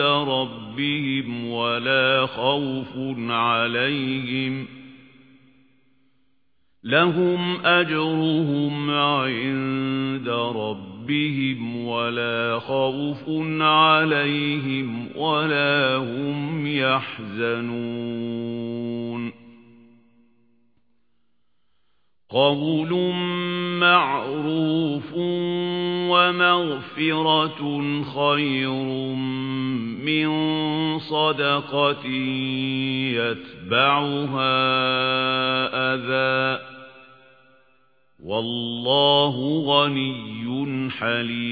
رَبِّهِمْ وَلَا خَوْفٌ عَلَيْهِمْ لَهُمْ أَجْرُهُمْ عِندَ رَبِّهِمْ وَلَا خَوْفٌ عَلَيْهِمْ وَلَا هُمْ يَحْزَنُونَ قَوْلٌ مَّعْرُوفٌ وَمَغْفِرَةٌ خَيْرٌ مِّن صَدَقَةٍ يَتْبَعُهَا أَذًى. وَاللَّهُ غَنِيٌّ حَلِيمٌ.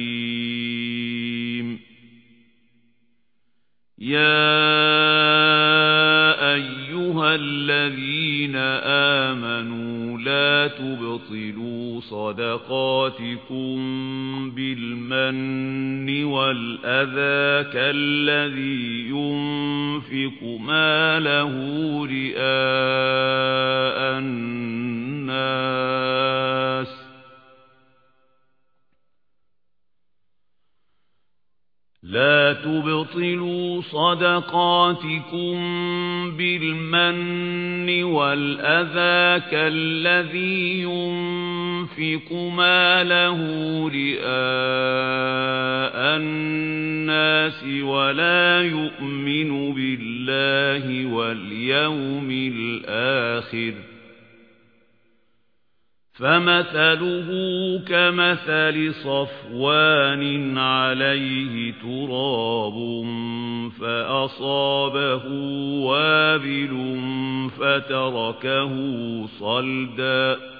يَا صَدَقَاتِكُمْ بِالْمَنِّ وَالْأَذَى كَالَّذِي يُنْفِقُ مَالَهُ رِئَاءَ النَّاسِ لا تبطلوا صدقاتكم بالمن والأذى كالذي ينفق ماله رئاء الناس ولا يؤمن بالله واليوم الآخر. فَمَثَلُهُ كَمَثَلِ صَفْوَانٍ عَلَيْهِ تُرَابٌ فَأَصَابَهُ وَابِلٌ فَتَرَكَهُ صَلْدًا.